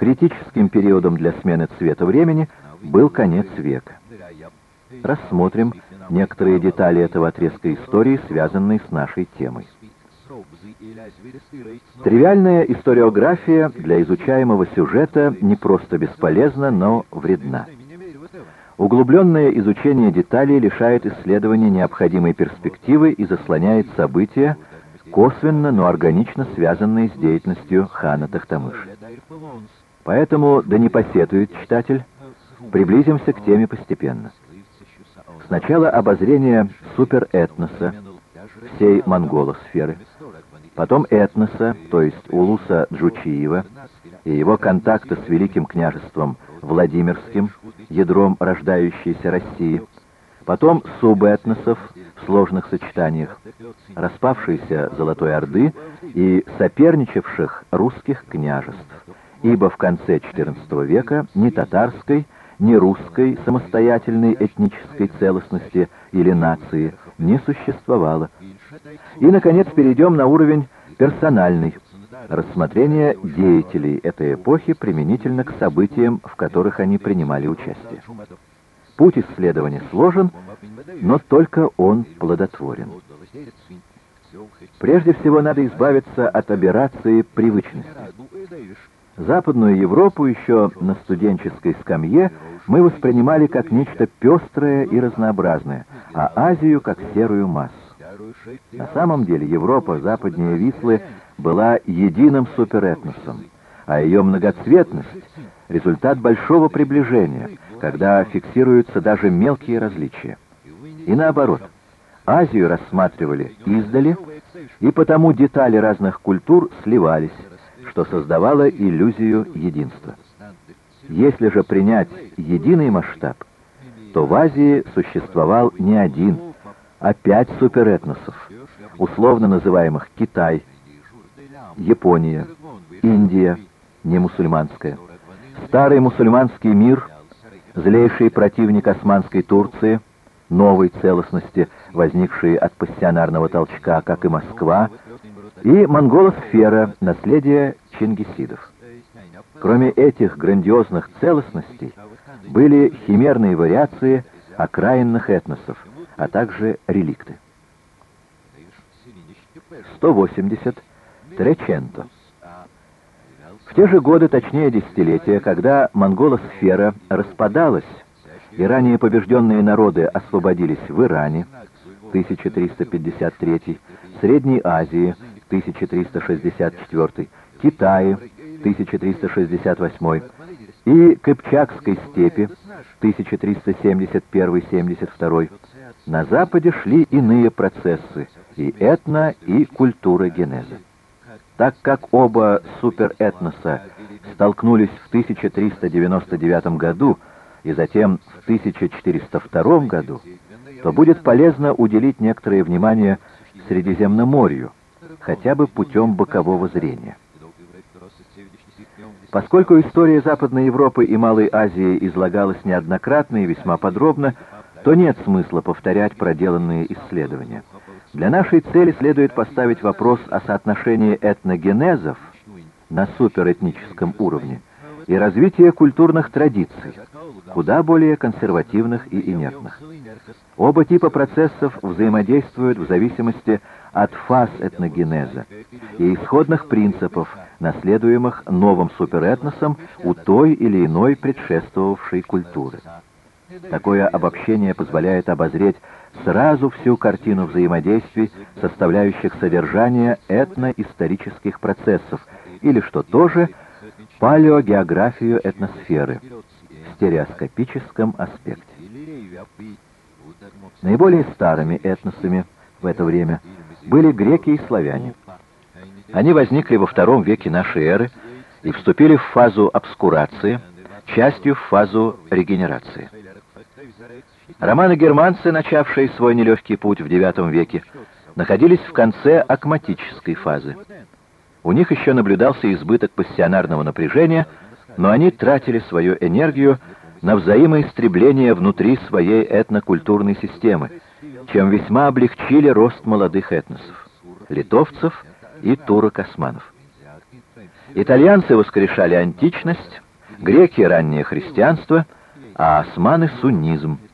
Критическим периодом для смены цвета времени был конец века. Рассмотрим некоторые детали этого отрезка истории, связанные с нашей темой. Тривиальная историография для изучаемого сюжета не просто бесполезна, но вредна. Углубленное изучение деталей лишает исследования необходимой перспективы и заслоняет события, косвенно, но органично связанные с деятельностью хана Тахтамыша. Поэтому, да не посетует читатель, приблизимся к теме постепенно. Сначала обозрение суперэтноса, всей монголосферы, потом этноса, то есть Улуса Джучиева, и его контакта с Великим княжеством Владимирским, ядром рождающейся России, потом субэтносов в сложных сочетаниях, распавшейся Золотой Орды и соперничавших русских княжеств, ибо в конце XIV века ни татарской, ни русской самостоятельной этнической целостности или нации не существовало. И, наконец, перейдем на уровень персональный, рассмотрение деятелей этой эпохи применительно к событиям, в которых они принимали участие. Путь исследования сложен, но только он плодотворен. Прежде всего надо избавиться от аберрации привычности. Западную Европу еще на студенческой скамье мы воспринимали как нечто пестрое и разнообразное, а Азию как серую массу. На самом деле Европа западнее Вислы была единым суперэтносом, а ее многоцветность — результат большого приближения, когда фиксируются даже мелкие различия. И наоборот, Азию рассматривали издали, и потому детали разных культур сливались, что создавало иллюзию единства. Если же принять единый масштаб, то в Азии существовал не один, а пять суперэтносов, условно называемых Китай, Япония, Индия, не мусульманская, старый мусульманский мир, злейший противник османской Турции, новой целостности, возникшей от пассионарного толчка, как и Москва, и монголосфера, наследие чингисидов. Кроме этих грандиозных целостностей, были химерные вариации окраинных этносов, а также реликты. 180. Треченто. В те же годы, точнее десятилетия, когда монголосфера распадалась, и ранее побежденные народы освободились в Иране, 1353, Средней Азии, 1364, Китае, 1368, и Кыпчакской степи, 1371-72, на Западе шли иные процессы, и этно, и культура генеза. Так как оба суперэтноса столкнулись в 1399 году и затем в 1402 году, то будет полезно уделить некоторое внимание Средиземноморью, хотя бы путем бокового зрения. Поскольку история Западной Европы и Малой Азии излагалась неоднократно и весьма подробно, то нет смысла повторять проделанные исследования. Для нашей цели следует поставить вопрос о соотношении этногенезов на суперэтническом уровне и развития культурных традиций, куда более консервативных и инертных. Оба типа процессов взаимодействуют в зависимости от фаз этногенеза и исходных принципов, наследуемых новым суперэтносом у той или иной предшествовавшей культуры. Такое обобщение позволяет обозреть сразу всю картину взаимодействий, составляющих содержание этноисторических процессов, или, что тоже, палеогеографию этносферы в стереоскопическом аспекте. Наиболее старыми этносами в это время были греки и славяне. Они возникли во втором веке нашей эры и вступили в фазу обскурации, частью в фазу регенерации. Романы-германцы, начавшие свой нелегкий путь в IX веке, находились в конце акматической фазы. У них еще наблюдался избыток пассионарного напряжения, но они тратили свою энергию на взаимоистребление внутри своей этнокультурной системы, чем весьма облегчили рост молодых этносов — литовцев и турок-османов. Итальянцы воскрешали античность, греки — раннее христианство, а османы — суннизм —